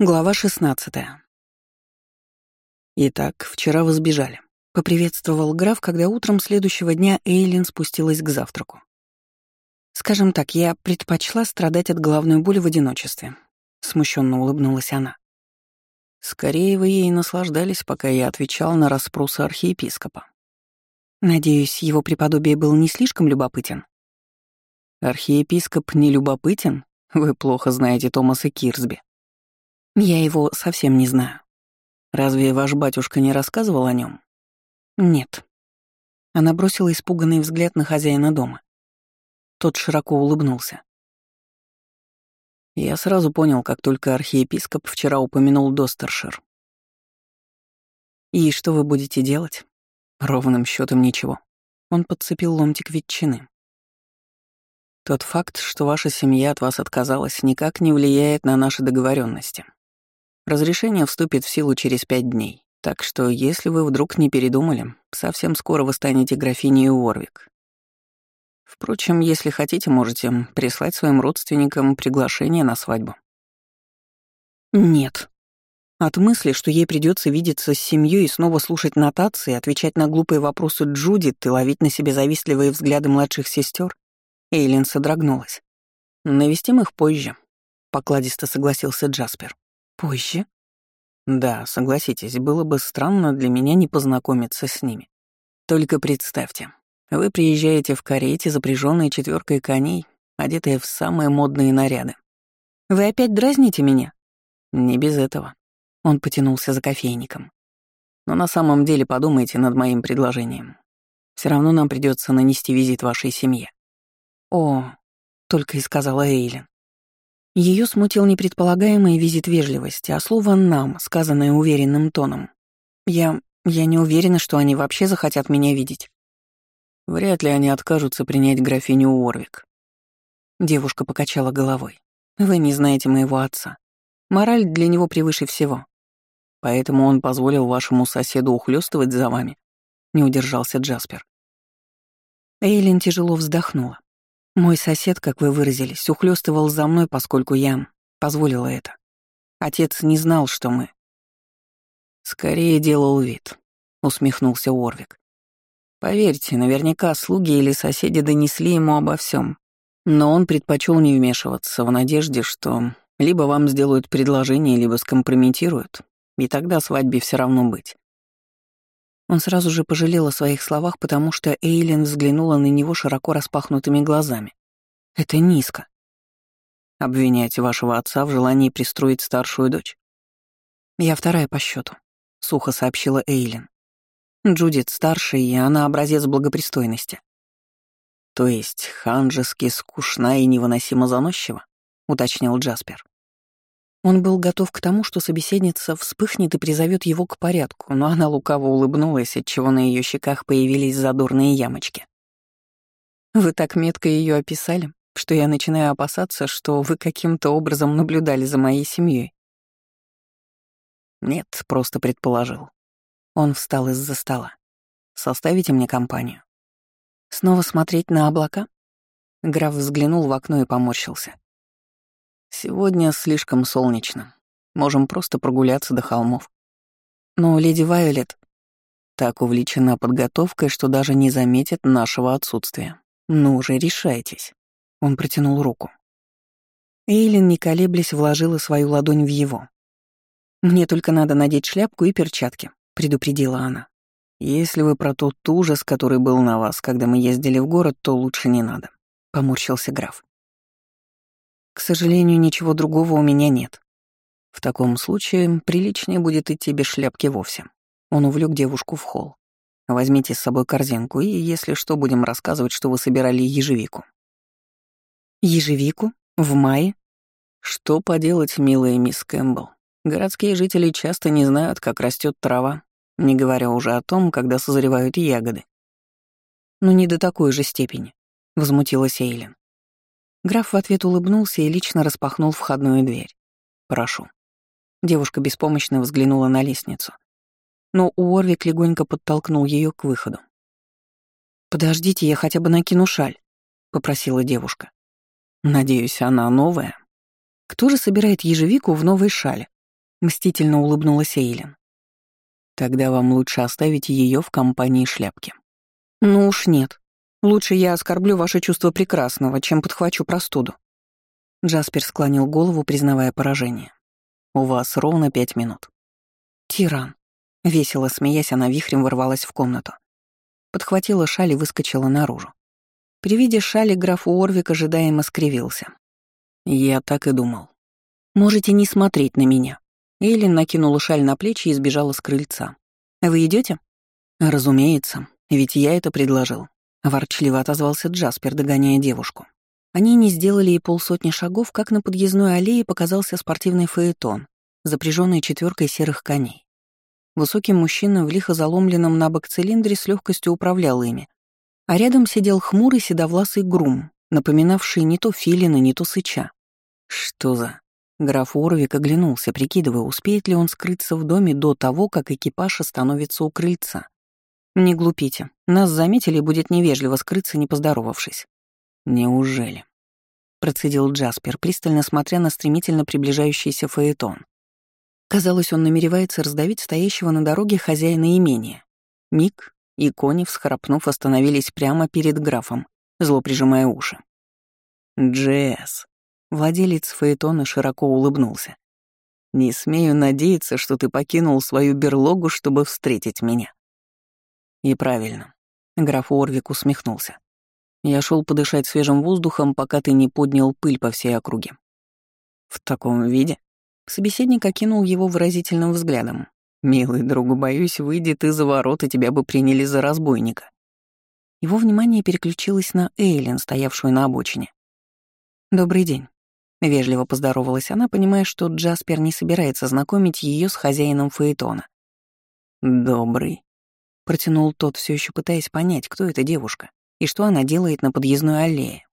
Глава 16. Итак, вчера вы сбежали. Поприветствовал граф, когда утром следующего дня Эйлин спустилась к завтраку. Скажем так, я предпочла страдать от головной боли в одиночестве. Смущенно улыбнулась она. Скорее вы ей наслаждались, пока я отвечал на расспросы архиепископа. Надеюсь, его преподобие был не слишком любопытен. Архиепископ не любопытен? Вы плохо знаете Томаса Кирсби. Я его совсем не знаю. Разве ваш батюшка не рассказывал о нем? Нет. Она бросила испуганный взгляд на хозяина дома. Тот широко улыбнулся. Я сразу понял, как только архиепископ вчера упомянул Достершир. «И что вы будете делать?» Ровным счетом ничего. Он подцепил ломтик ветчины. Тот факт, что ваша семья от вас отказалась, никак не влияет на наши договоренности. Разрешение вступит в силу через пять дней, так что если вы вдруг не передумали, совсем скоро вы станете графиней Уорвик. Впрочем, если хотите, можете прислать своим родственникам приглашение на свадьбу. Нет. От мысли, что ей придется видеться с семьей и снова слушать нотации, отвечать на глупые вопросы Джудит и ловить на себе завистливые взгляды младших сестер, Эйлин содрогнулась. Навестим их позже, покладисто согласился Джаспер. Позже? Да, согласитесь, было бы странно для меня не познакомиться с ними. Только представьте, вы приезжаете в карете, запряженной четверкой коней, одетые в самые модные наряды. Вы опять дразните меня? Не без этого. Он потянулся за кофейником. Но на самом деле подумайте над моим предложением. Все равно нам придется нанести визит вашей семье. О, только и сказала Эйлин. Ее смутил не предполагаемый визит вежливости, а слово «нам», сказанное уверенным тоном. «Я... я не уверена, что они вообще захотят меня видеть». Вряд ли они откажутся принять графиню Уорвик. Девушка покачала головой. «Вы не знаете моего отца. Мораль для него превыше всего. Поэтому он позволил вашему соседу ухлёстывать за вами», — не удержался Джаспер. Эйлин тяжело вздохнула. Мой сосед, как вы выразились, ухлёстывал за мной, поскольку я позволила это. Отец не знал, что мы. Скорее делал вид, усмехнулся Уорвик. Поверьте, наверняка слуги или соседи донесли ему обо всем, но он предпочел не вмешиваться в надежде, что либо вам сделают предложение, либо скомпрометируют, и тогда свадьбе все равно быть. Он сразу же пожалел о своих словах, потому что Эйлин взглянула на него широко распахнутыми глазами. «Это низко. Обвинять вашего отца в желании пристроить старшую дочь?» «Я вторая по счету, сухо сообщила Эйлин. «Джудит старшая, и она образец благопристойности». «То есть ханжески скучна и невыносимо заносчива?» — уточнил Джаспер. Он был готов к тому, что собеседница вспыхнет и призовет его к порядку, но она лукаво улыбнулась, отчего на ее щеках появились задорные ямочки. «Вы так метко ее описали, что я начинаю опасаться, что вы каким-то образом наблюдали за моей семьей. «Нет, просто предположил». Он встал из-за стола. «Составите мне компанию». «Снова смотреть на облака?» Граф взглянул в окно и поморщился. Сегодня слишком солнечно. Можем просто прогуляться до холмов. Но леди Вайолет так увлечена подготовкой, что даже не заметит нашего отсутствия. Ну уже решайтесь. Он протянул руку. Эйлин, не колеблясь, вложила свою ладонь в его. «Мне только надо надеть шляпку и перчатки», — предупредила она. «Если вы про тот ужас, который был на вас, когда мы ездили в город, то лучше не надо», — поморщился граф. К сожалению, ничего другого у меня нет. В таком случае приличнее будет идти без шляпки вовсе. Он увлек девушку в холл. Возьмите с собой корзинку, и, если что, будем рассказывать, что вы собирали ежевику. Ежевику? В мае? Что поделать, милая мисс Кэмпбелл? Городские жители часто не знают, как растет трава, не говоря уже о том, когда созревают ягоды. Но «Ну, не до такой же степени, — возмутилась Эйлин. Граф в ответ улыбнулся и лично распахнул входную дверь. «Прошу». Девушка беспомощно взглянула на лестницу. Но Уорвик легонько подтолкнул ее к выходу. «Подождите, я хотя бы накину шаль», — попросила девушка. «Надеюсь, она новая?» «Кто же собирает ежевику в новой шале?» — мстительно улыбнулась Эйлин. «Тогда вам лучше оставить ее в компании шляпки». «Ну уж нет. Лучше я оскорблю ваше чувство прекрасного, чем подхвачу простуду». Джаспер склонил голову, признавая поражение. «У вас ровно пять минут». «Тиран». Весело смеясь, она вихрем ворвалась в комнату. Подхватила шаль и выскочила наружу. При виде шали граф Уорвик ожидаемо скривился. «Я так и думал. Можете не смотреть на меня». Эйлин накинула шаль на плечи и сбежала с крыльца. «Вы идете? «Разумеется, ведь я это предложил», — ворчливо отозвался Джаспер, догоняя девушку. Они не сделали и полсотни шагов, как на подъездной аллее показался спортивный фаэтон, запряженный четверкой серых коней. Высокий мужчина в лихо заломленном на бок цилиндре с легкостью управлял ими, а рядом сидел хмурый седовласый грум, напоминавший не то филина, не то сыча. Что за... Граф Орвик оглянулся, прикидывая, успеет ли он скрыться в доме до того, как экипаж остановится у крыльца. «Не глупите. Нас заметили, и будет невежливо скрыться, не поздоровавшись». «Неужели?» — процедил Джаспер, пристально смотря на стремительно приближающийся фаэтон. Казалось, он намеревается раздавить стоящего на дороге хозяина имения. Миг, и кони, всхрапнув, остановились прямо перед графом, зло прижимая уши. «Джесс», Владелец Фаэтона широко улыбнулся. «Не смею надеяться, что ты покинул свою берлогу, чтобы встретить меня». «И правильно», — граф Орвик усмехнулся. «Я шел подышать свежим воздухом, пока ты не поднял пыль по всей округе». «В таком виде?» Собеседник окинул его выразительным взглядом. «Милый друг, боюсь, выйдет из-за ворот, и тебя бы приняли за разбойника». Его внимание переключилось на Эйлин, стоявшую на обочине. «Добрый день». Вежливо поздоровалась она, понимая, что Джаспер не собирается знакомить ее с хозяином Фаэтона. «Добрый», — протянул тот, все еще пытаясь понять, кто эта девушка и что она делает на подъездной аллее.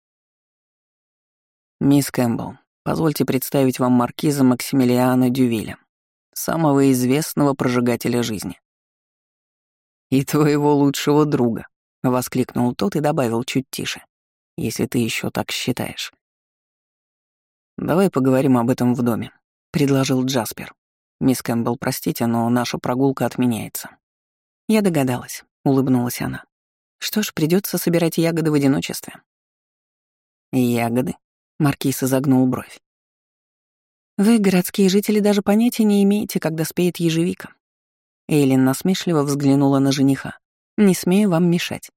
«Мисс Кэмпбелл, позвольте представить вам маркиза Максимилиана Дювиля, самого известного прожигателя жизни». «И твоего лучшего друга», — воскликнул тот и добавил чуть тише, «если ты еще так считаешь». «Давай поговорим об этом в доме», — предложил Джаспер. «Мисс Кэмпбелл, простите, но наша прогулка отменяется». Я догадалась, — улыбнулась она. Что ж, придется собирать ягоды в одиночестве. Ягоды? Маркиз изогнул бровь. Вы, городские жители, даже понятия не имеете, когда спеет ежевика. Эйлин насмешливо взглянула на жениха. Не смею вам мешать.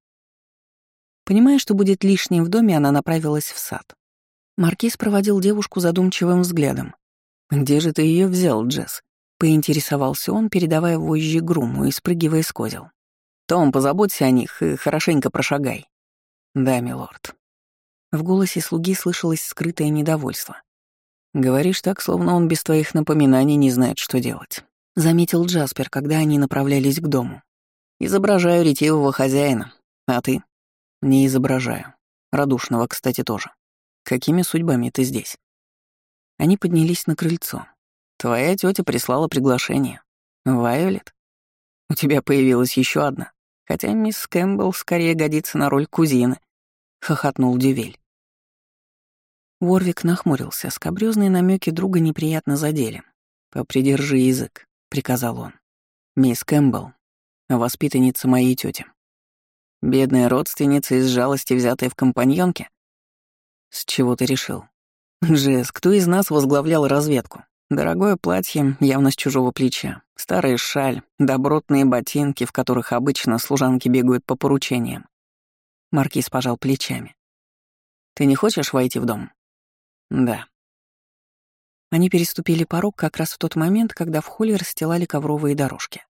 Понимая, что будет лишним в доме, она направилась в сад. Маркиз проводил девушку задумчивым взглядом. «Где же ты ее взял, Джесс?» — поинтересовался он, передавая вожжи груму и спрыгивая с козел. «Том, позаботься о них и хорошенько прошагай». «Да, милорд». В голосе слуги слышалось скрытое недовольство. «Говоришь так, словно он без твоих напоминаний не знает, что делать», — заметил Джаспер, когда они направлялись к дому. «Изображаю ретивого хозяина. А ты?» «Не изображаю. Радушного, кстати, тоже. Какими судьбами ты здесь?» Они поднялись на крыльцо. «Твоя тетя прислала приглашение. Вайолет? У тебя появилась еще одна. Хотя мисс Кэмпбелл скорее годится на роль кузины», — хохотнул Дювель. Уорвик нахмурился, скобрёзные намеки друга неприятно задели. «Попридержи язык», — приказал он. «Мисс Кэмпбелл, воспитанница моей тети. Бедная родственница из жалости, взятая в компаньонке, «С чего ты решил?» «Джесс, кто из нас возглавлял разведку? Дорогое платье, явно с чужого плеча, старая шаль, добротные ботинки, в которых обычно служанки бегают по поручениям». Маркиз пожал плечами. «Ты не хочешь войти в дом?» «Да». Они переступили порог как раз в тот момент, когда в холле расстилали ковровые дорожки.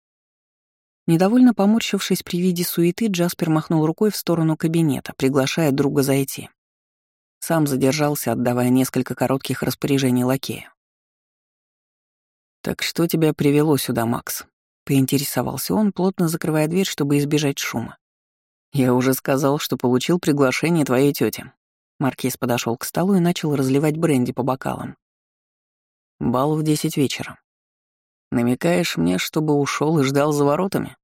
Недовольно поморщившись при виде суеты, Джаспер махнул рукой в сторону кабинета, приглашая друга зайти. Сам задержался, отдавая несколько коротких распоряжений лакея. «Так что тебя привело сюда, Макс?» — поинтересовался он, плотно закрывая дверь, чтобы избежать шума. «Я уже сказал, что получил приглашение твоей тети. Маркиз подошел к столу и начал разливать бренди по бокалам. «Бал в десять вечера. Намекаешь мне, чтобы ушел и ждал за воротами?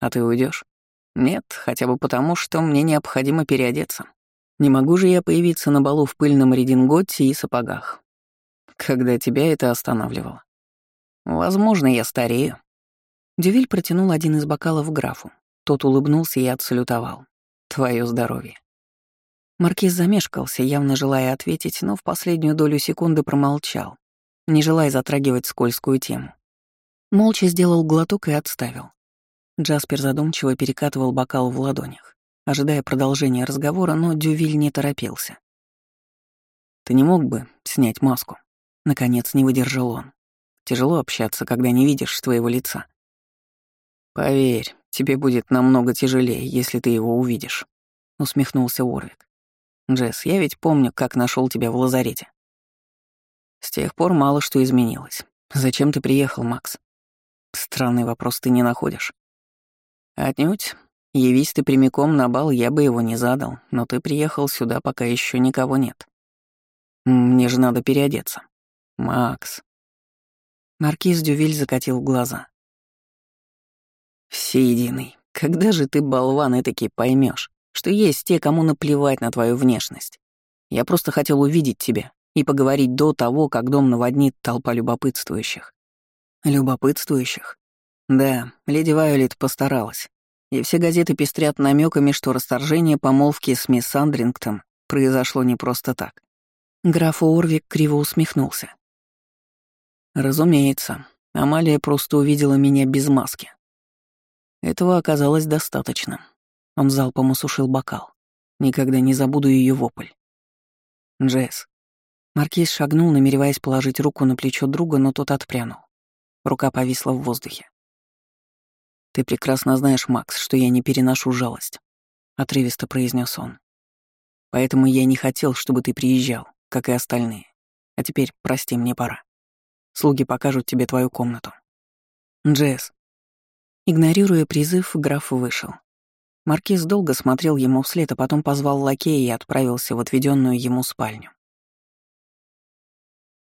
А ты уйдешь? Нет, хотя бы потому, что мне необходимо переодеться. Не могу же я появиться на балу в пыльном рединготе и сапогах. Когда тебя это останавливало? Возможно, я старею. Дювиль протянул один из бокалов графу. Тот улыбнулся и отсалютовал. Твое здоровье. Маркиз замешкался, явно желая ответить, но в последнюю долю секунды промолчал, не желая затрагивать скользкую тему. Молча сделал глоток и отставил. Джаспер задумчиво перекатывал бокал в ладонях, ожидая продолжения разговора, но Дювиль не торопился. «Ты не мог бы снять маску?» Наконец не выдержал он. «Тяжело общаться, когда не видишь твоего лица». «Поверь, тебе будет намного тяжелее, если ты его увидишь», — усмехнулся Уорвик. «Джесс, я ведь помню, как нашел тебя в лазарете. С тех пор мало что изменилось. Зачем ты приехал, Макс? Странный вопрос ты не находишь. Отнюдь. Явись ты прямиком на бал, я бы его не задал, но ты приехал сюда, пока еще никого нет. Мне же надо переодеться. Макс. Маркиз Дювиль закатил глаза. Всеединый, когда же ты, болван, и таки поймешь, что есть те, кому наплевать на твою внешность. Я просто хотел увидеть тебя и поговорить до того, как дом наводнит толпа любопытствующих. Любопытствующих? Да, леди Вайолет постаралась. И все газеты пестрят намеками, что расторжение помолвки с мисс Андрингтон произошло не просто так. Граф Орвик криво усмехнулся. Разумеется, Амалия просто увидела меня без маски. Этого оказалось достаточно. Он залпом осушил бокал. Никогда не забуду ее вопль. Джесс. Маркиз шагнул, намереваясь положить руку на плечо друга, но тот отпрянул. Рука повисла в воздухе. «Ты прекрасно знаешь, Макс, что я не переношу жалость», — отрывисто произнес он. «Поэтому я не хотел, чтобы ты приезжал, как и остальные. А теперь, прости, мне пора. Слуги покажут тебе твою комнату». «Джесс». Игнорируя призыв, граф вышел. Маркиз долго смотрел ему вслед, а потом позвал лакея и отправился в отведенную ему спальню.